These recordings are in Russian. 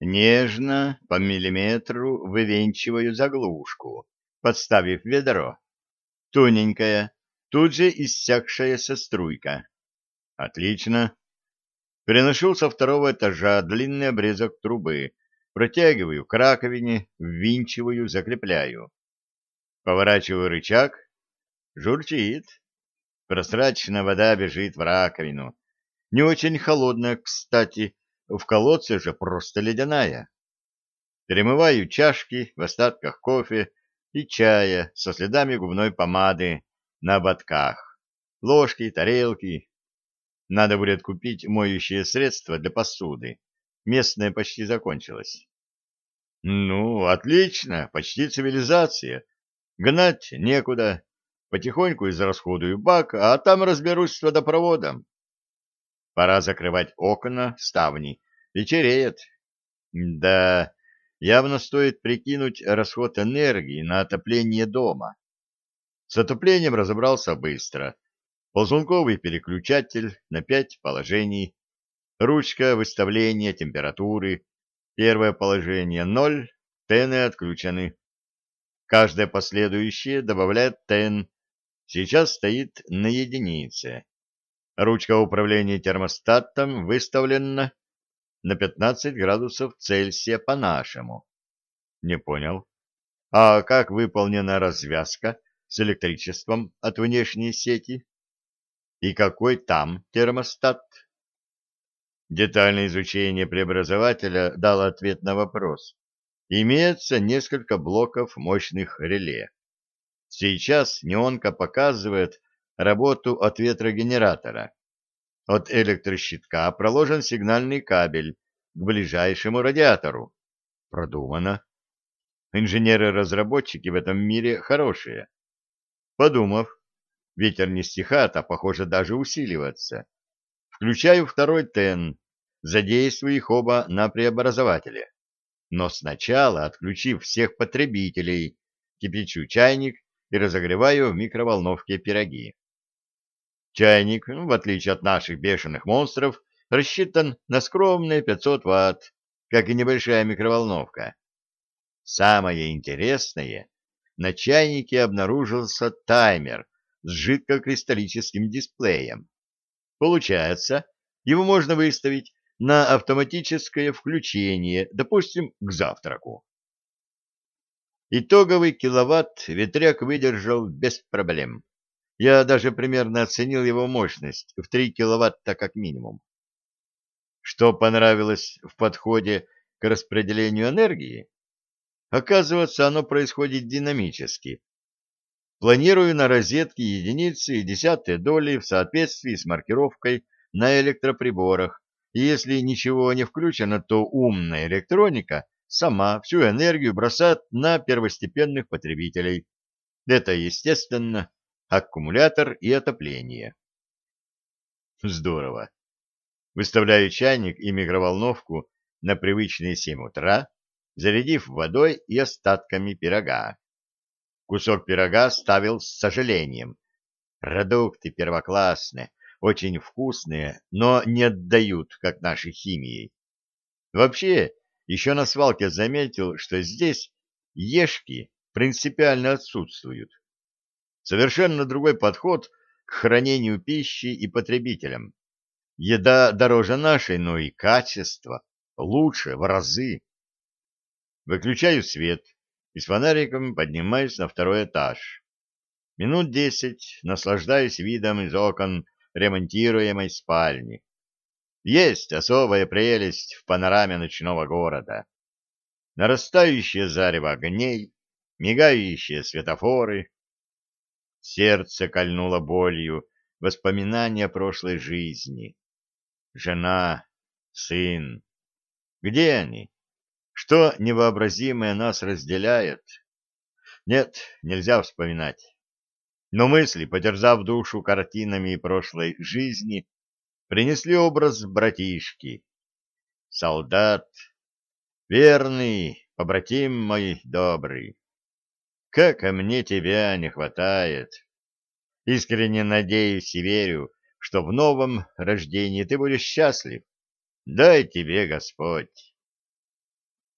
Нежно, по миллиметру, вывенчиваю заглушку, подставив ведро. Тоненькая, тут же иссякшаяся струйка. Отлично. Переношу со второго этажа длинный обрезок трубы, протягиваю к раковине, ввинчиваю, закрепляю. Поворачиваю рычаг. Журчит. Прозрачная вода бежит в раковину. Не очень холодная, кстати, в колодце же просто ледяная. Перемываю чашки в остатках кофе и чая со следами губной помады на ободках, ложки, тарелки. Надо будет купить моющее средство для посуды. Местное почти закончилось. Ну, отлично, почти цивилизация. Гнать некуда. Потихоньку израсходую бак, а там разберусь с водопроводом. Пора закрывать окна, ставни. Вечереет. Да, явно стоит прикинуть расход энергии на отопление дома. С отоплением разобрался быстро. Ползунковый переключатель на пять положений, ручка выставления температуры, первое положение ноль, тены отключены. Каждое последующее добавляет тен, сейчас стоит на единице. Ручка управления термостатом выставлена на 15 градусов Цельсия по-нашему. Не понял. А как выполнена развязка с электричеством от внешней сети? И какой там термостат? Детальное изучение преобразователя дало ответ на вопрос. Имеется несколько блоков мощных реле. Сейчас неонка показывает работу от ветрогенератора. От электрощитка проложен сигнальный кабель к ближайшему радиатору. Продумано. Инженеры-разработчики в этом мире хорошие. Подумав, ветер не стихает, а, похоже, даже усиливается. Включаю второй ТЭН, задействую их оба на преобразователе. Но сначала, отключив всех потребителей, кипячу чайник и разогреваю в микроволновке пироги. Чайник, ну, в отличие от наших бешеных монстров, рассчитан на скромные 500 ватт, как и небольшая микроволновка. Самое интересное, на чайнике обнаружился таймер с жидкокристаллическим дисплеем. Получается, его можно выставить на автоматическое включение, допустим, к завтраку. Итоговый киловатт ветряк выдержал без проблем. Я даже примерно оценил его мощность в 3 киловатта как минимум. Что понравилось в подходе к распределению энергии? Оказывается, оно происходит динамически. Планирую на розетке единицы и десятые доли в соответствии с маркировкой на электроприборах, и если ничего не включено, то умная электроника сама всю энергию бросает на первостепенных потребителей. Это естественно аккумулятор и отопление. Здорово. Выставляю чайник и микроволновку на привычные семь утра, зарядив водой и остатками пирога. Кусок пирога ставил с сожалением. Продукты первоклассные, очень вкусные, но не отдают, как нашей химией. Вообще, еще на свалке заметил, что здесь ешки принципиально отсутствуют. Совершенно другой подход к хранению пищи и потребителям. Еда дороже нашей, но и качество лучше в разы. Выключаю свет и с фонариком поднимаюсь на второй этаж. Минут десять наслаждаюсь видом из окон ремонтируемой спальни. Есть особая прелесть в панораме ночного города. Нарастающее зарево огней, мигающие светофоры, Сердце кольнуло болью, воспоминания о прошлой жизни. Жена, сын. Где они? Что невообразимое нас разделяет? Нет, нельзя вспоминать. Но мысли, подерзав душу картинами прошлой жизни, принесли образ братишки. Солдат, верный, побратим мой добрый. Как мне тебя не хватает. Искренне надеюсь и верю, что в новом рождении ты будешь счастлив. Дай тебе Господь.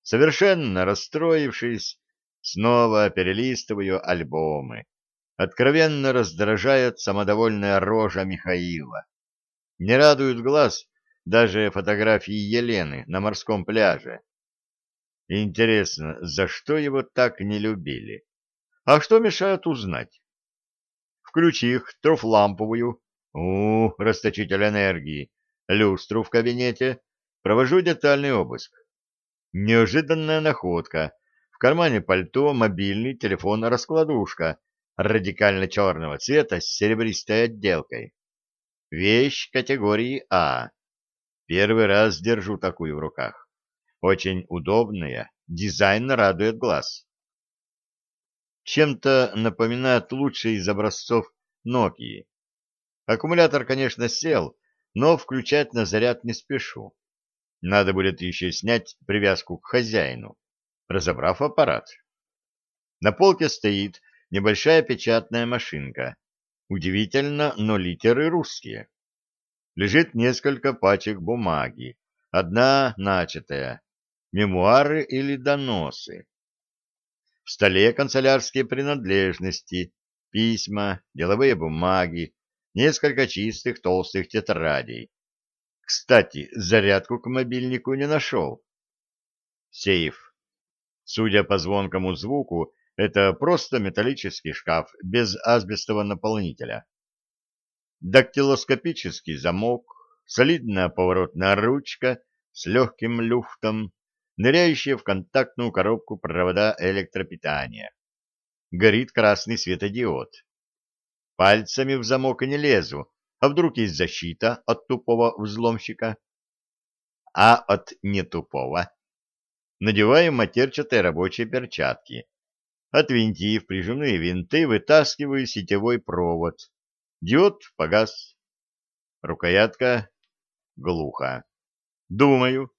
Совершенно расстроившись, снова перелистываю альбомы. Откровенно раздражает самодовольная рожа Михаила. Не радуют глаз даже фотографии Елены на морском пляже. Интересно, за что его так не любили? А что мешает узнать? Включи их, трёхламповую, -у расточитель энергии, люстру в кабинете, провожу детальный обыск. Неожиданная находка. В кармане пальто мобильный телефон-раскладушка радикально черного цвета с серебристой отделкой. Вещь категории А. Первый раз держу такую в руках. Очень удобная, дизайн радует глаз чем-то напоминает лучший из образцов Nokia. Аккумулятор, конечно, сел, но включать на заряд не спешу. Надо будет еще снять привязку к хозяину, разобрав аппарат. На полке стоит небольшая печатная машинка. Удивительно, но литеры русские. Лежит несколько пачек бумаги, одна начатая, мемуары или доносы. В столе канцелярские принадлежности, письма, деловые бумаги, несколько чистых толстых тетрадей. Кстати, зарядку к мобильнику не нашел. Сейф. Судя по звонкому звуку, это просто металлический шкаф без асбестового наполнителя. Дактилоскопический замок, солидная поворотная ручка с легким люфтом, ныряющие в контактную коробку провода электропитания. Горит красный светодиод. Пальцами в замок не лезу, а вдруг есть защита от тупого взломщика? А от нетупого? Надеваем матерчатые рабочие перчатки. Отвинтив прижимные винты, вытаскиваю сетевой провод. Диод погас. Рукоятка глухо. Думаю,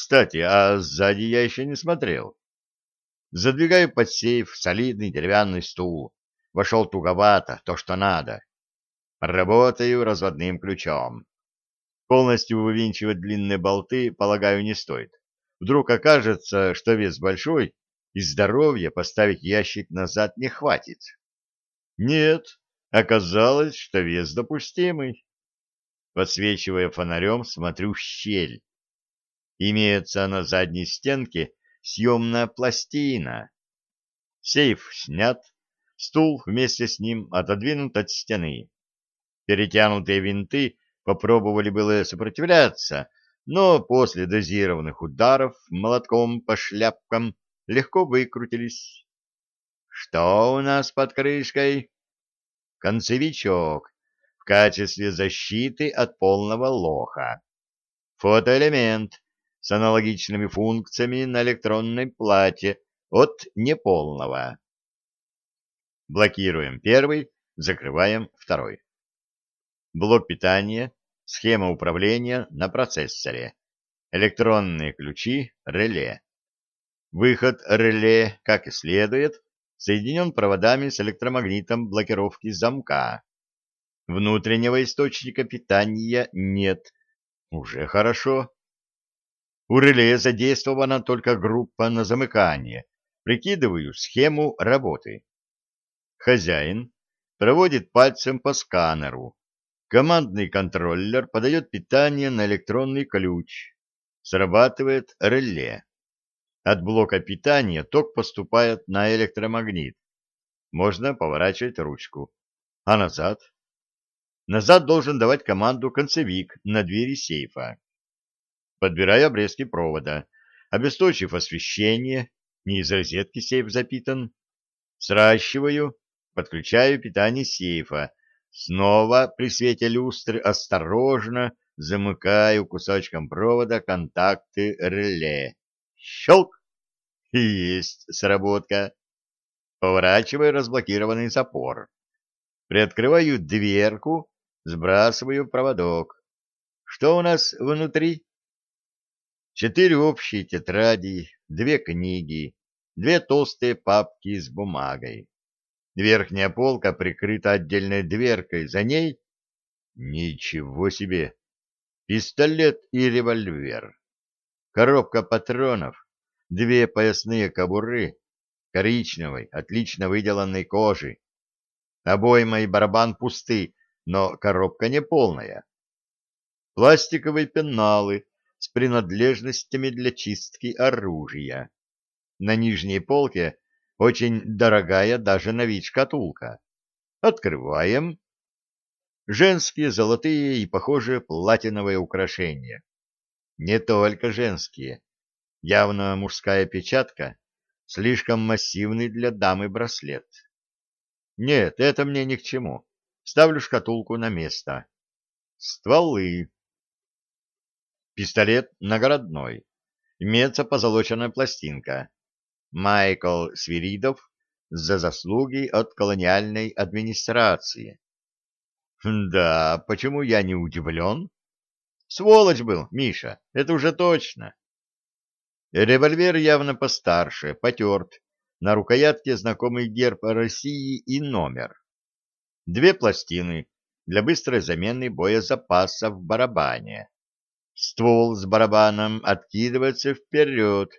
кстати, а сзади я еще не смотрел. Задвигаю под сейф солидный деревянный стул. Вошел туговато, то, что надо. Работаю разводным ключом. Полностью вывинчивать длинные болты, полагаю, не стоит. Вдруг окажется, что вес большой, и здоровья поставить ящик назад не хватит. Нет, оказалось, что вес допустимый. Подсвечивая фонарем, смотрю в щель. Имеется на задней стенке съемная пластина. Сейф снят, стул вместе с ним отодвинут от стены. Перетянутые винты попробовали было сопротивляться, но после дозированных ударов молотком по шляпкам легко выкрутились. Что у нас под крышкой? Концевичок в качестве защиты от полного лоха. Фотоэлемент с аналогичными функциями на электронной плате от неполного. Блокируем первый, закрываем второй. Блок питания, схема управления на процессоре, электронные ключи, реле. Выход реле, как и следует, соединен проводами с электромагнитом блокировки замка. Внутреннего источника питания нет. Уже хорошо. У реле задействована только группа на замыкание. Прикидываю схему работы. Хозяин проводит пальцем по сканеру. Командный контроллер подает питание на электронный ключ. Срабатывает реле. От блока питания ток поступает на электромагнит. Можно поворачивать ручку. А назад? Назад должен давать команду концевик на двери сейфа подбирая обрезки провода, обесточив освещение, не из розетки сейф запитан, сращиваю, подключаю питание сейфа, снова при свете люстры осторожно замыкаю кусочком провода контакты реле. Щелк! И есть сработка. Поворачиваю разблокированный запор. Приоткрываю дверку, сбрасываю проводок. Что у нас внутри? четыре общие тетради, две книги, две толстые папки с бумагой. Верхняя полка прикрыта отдельной дверкой, за ней... Ничего себе! Пистолет и револьвер. Коробка патронов, две поясные кобуры, коричневой, отлично выделанной кожи. Обойма и барабан пусты, но коробка не полная. Пластиковые пеналы, с принадлежностями для чистки оружия. На нижней полке очень дорогая даже на вид шкатулка. Открываем. Женские золотые и, похоже, платиновые украшения. Не только женские. Явно мужская печатка, слишком массивный для дамы браслет. Нет, это мне ни к чему. Ставлю шкатулку на место. Стволы. Пистолет наградной. Имеется позолоченная пластинка. Майкл Свиридов за заслуги от колониальной администрации. Да, почему я не удивлен? Сволочь был, Миша, это уже точно. Револьвер явно постарше, потерт. На рукоятке знакомый герб России и номер. Две пластины для быстрой замены боезапаса в барабане. Ствол с барабаном откидывается вперед.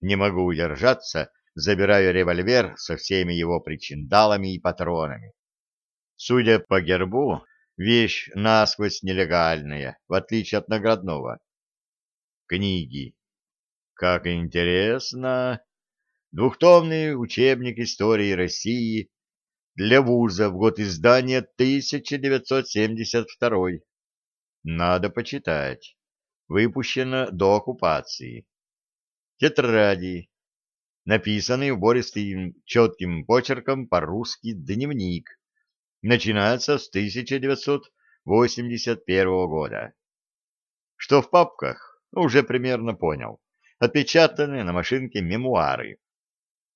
Не могу удержаться, забираю револьвер со всеми его причиндалами и патронами. Судя по гербу, вещь насквозь нелегальная, в отличие от наградного. Книги. Как интересно. Двухтомный учебник истории России для вуза в год издания 1972. Надо почитать выпущено до оккупации. Тетради, написанный убористым четким почерком по-русски дневник, начинается с 1981 года. Что в папках, уже примерно понял, отпечатаны на машинке мемуары.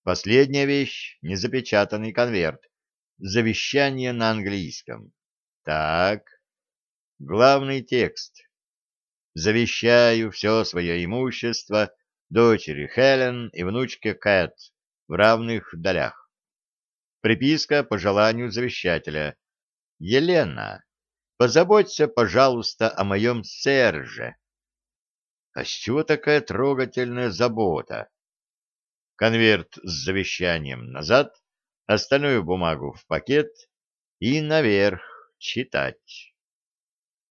Последняя вещь — незапечатанный конверт, завещание на английском. Так, главный текст завещаю все свое имущество дочери Хелен и внучке Кэт в равных долях. Приписка по желанию завещателя. Елена, позаботься, пожалуйста, о моем Серже. А с чего такая трогательная забота? Конверт с завещанием назад, остальную бумагу в пакет и наверх читать.